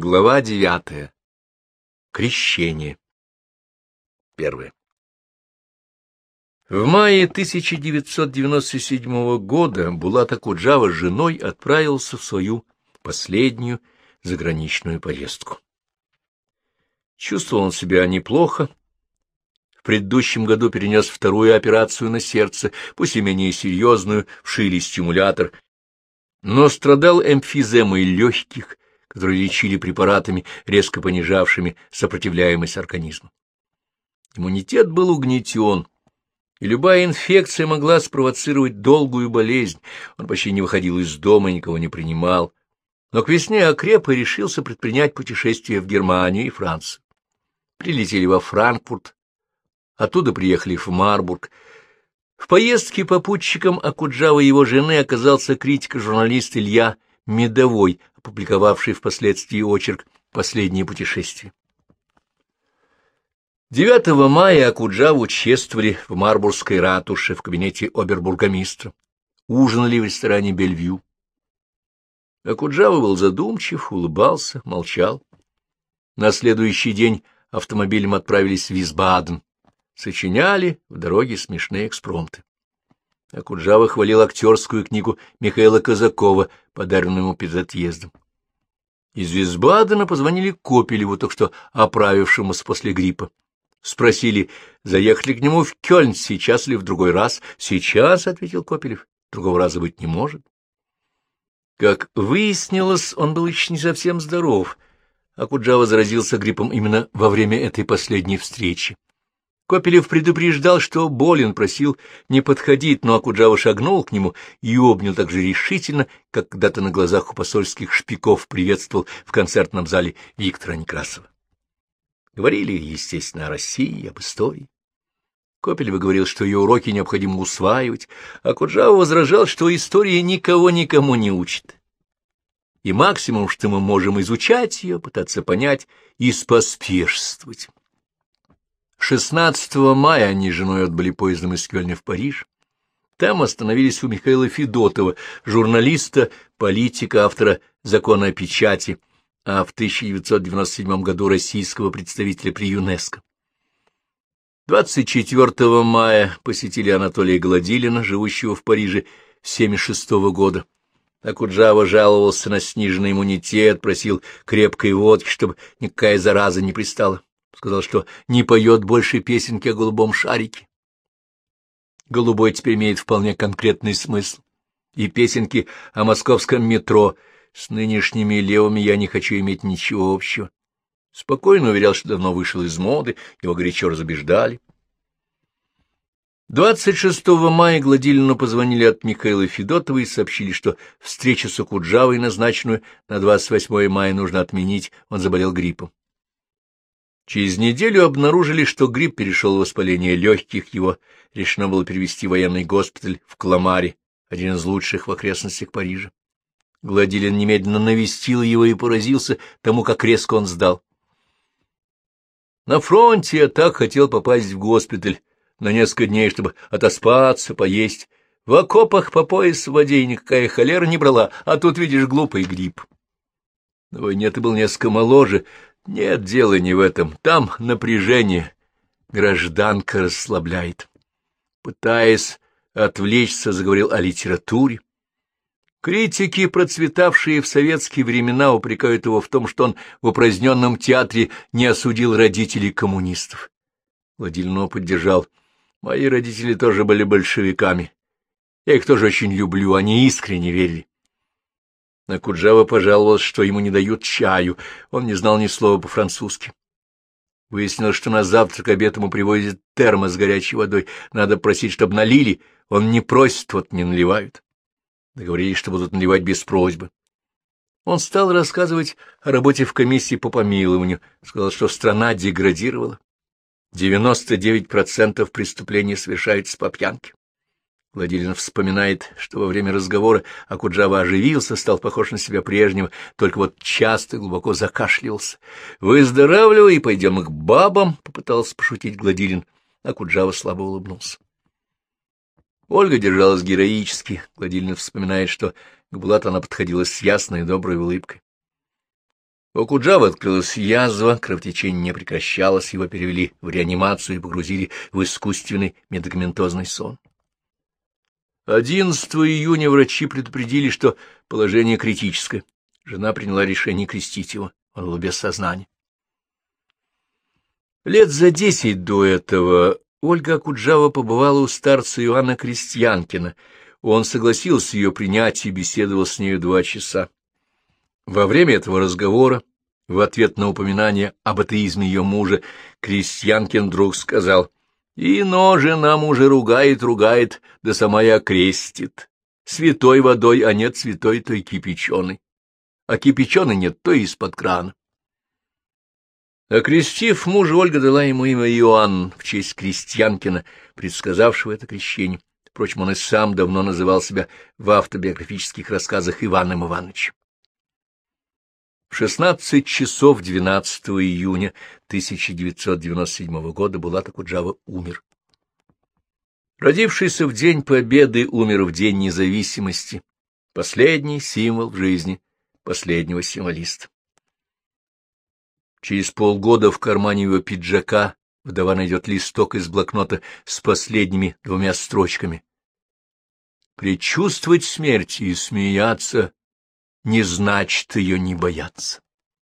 Глава девятая. Крещение. Первое. В мае 1997 года Булат Акуджава с женой отправился в свою последнюю заграничную поездку. Чувствовал он себя неплохо. В предыдущем году перенес вторую операцию на сердце, пусть и менее серьезную, вшили стимулятор, но страдал эмфиземой легких, которые лечили препаратами, резко понижавшими сопротивляемость организма. Иммунитет был угнетен, и любая инфекция могла спровоцировать долгую болезнь. Он почти не выходил из дома, никого не принимал. Но к весне окреп и решился предпринять путешествие в Германию и Францию. Прилетели во Франкфурт, оттуда приехали в Марбург. В поездке попутчиком Акуджава и его жены оказался критик-журналист Илья Медовой, опубликовавший впоследствии очерк «Последнее путешествие». 9 мая Акуджаву чествовали в Марбургской ратуше в кабинете обербургомистра. Ужинали в ресторане «Бельвью». Акуджава был задумчив, улыбался, молчал. На следующий день автомобилем отправились в Висбаден. Сочиняли в дороге смешные экспромты. Акуджава хвалил актерскую книгу Михаила Казакова, подаренную ему перед отъездом. Из Висбадена позвонили Копелеву, только что оправившемуся после гриппа. Спросили, заехать ли к нему в Кёльн, сейчас или в другой раз. «Сейчас», — ответил Копелев, — «другого раза быть не может». Как выяснилось, он был еще не совсем здоров. Акуджава заразился гриппом именно во время этой последней встречи. Копелев предупреждал, что болен, просил не подходить, но Акуджава шагнул к нему и обнял так же решительно, как когда-то на глазах у посольских шпиков приветствовал в концертном зале Виктора Некрасова. Говорили, естественно, о России, об истории. Копелев говорил, что ее уроки необходимо усваивать, а Куджава возражал, что история никого никому не учит. И максимум, что мы можем изучать ее, пытаться понять и споспешствовать. 16 мая они с женой отбыли поездом из Кёльна в Париж. Там остановились у Михаила Федотова, журналиста, политика, автора закона о печати, а в 1997 году российского представителя при ЮНЕСКО. 24 мая посетили Анатолия Гладилина, живущего в Париже с 76 -го года. Акуджава жаловался на сниженный иммунитет, просил крепкой водки, чтобы никакая зараза не пристала сказал, что не поет больше песенки о голубом шарике. Голубой теперь имеет вполне конкретный смысл. И песенки о московском метро. С нынешними левыми я не хочу иметь ничего общего. Спокойно уверял, что давно вышел из моды, его горячо разубеждали. 26 мая Гладилину позвонили от Михаила Федотова и сообщили, что встречу с Акуджавой, назначенную на 28 мая, нужно отменить, он заболел гриппом. Через неделю обнаружили, что грипп перешел в воспаление легких, его решено было перевести в военный госпиталь в Кламаре, один из лучших в окрестностях Парижа. Гладилин немедленно навестил его и поразился тому, как резко он сдал. На фронте я так хотел попасть в госпиталь на несколько дней, чтобы отоспаться, поесть. В окопах по пояс в воде никакая холера не брала, а тут, видишь, глупый грипп. На войне ты был несколько моложе, нет, дело не в этом. Там напряжение. Гражданка расслабляет. Пытаясь отвлечься, заговорил о литературе. Критики, процветавшие в советские времена, упрекают его в том, что он в упраздненном театре не осудил родителей коммунистов. Владильно поддержал. Мои родители тоже были большевиками. Я их тоже очень люблю, они искренне верили. А Куджава пожаловался, что ему не дают чаю, он не знал ни слова по-французски. Выяснилось, что на завтрак обед ему привозят термос с горячей водой. Надо просить, чтобы налили. Он не просит, вот не наливают. Договорились, что будут наливать без просьбы. Он стал рассказывать о работе в комиссии по помилованию, сказал, что страна деградировала. 99% преступлений совершаются по пьянке. Владимир вспоминает, что во время разговора Акуджава оживился, стал похож на себя прежнего, только вот часто глубоко закашливался. «Выздоравливай и пойдем к бабам», — попытался пошутить Гладилин. Акуджава слабо улыбнулся. Ольга держалась героически. Гладилин вспоминает, что к Булату она подходила с ясной и доброй улыбкой. У Куджавы открылась язва, кровотечение не прекращалось, его перевели в реанимацию и погрузили в искусственный медикаментозный сон. 11 июня врачи предупредили, что положение критическое. Жена приняла решение крестить его, он был без сознания. Лет за десять до этого Ольга Куджава побывала у старца Иоанна Крестьянкина. Он согласился ее принять и беседовал с нею два часа. Во время этого разговора, в ответ на упоминание об атеизме ее мужа, Крестьянкин вдруг сказал, «И но жена мужа ругает, ругает, да сама и окрестит. Святой водой, а нет святой, то и кипяченой. А кипяченой нет, то из-под крана». Окрестив мужа, Ольга дала ему имя Иоанн в честь Крестьянкина, предсказавшего это крещение. Впрочем, он и сам давно называл себя в автобиографических рассказах Иваном Ивановичем. В 16 часов 12 июня 1997 года Булат Акуджава умер. Родившийся в День Победы умер в День Независимости, последний символ в жизни последнего символиста. Через полгода в кармане его пиджака вдова найдет листок из блокнота с последними двумя строчками. Предчувствовать смерть и смеяться не значит ее не бояться.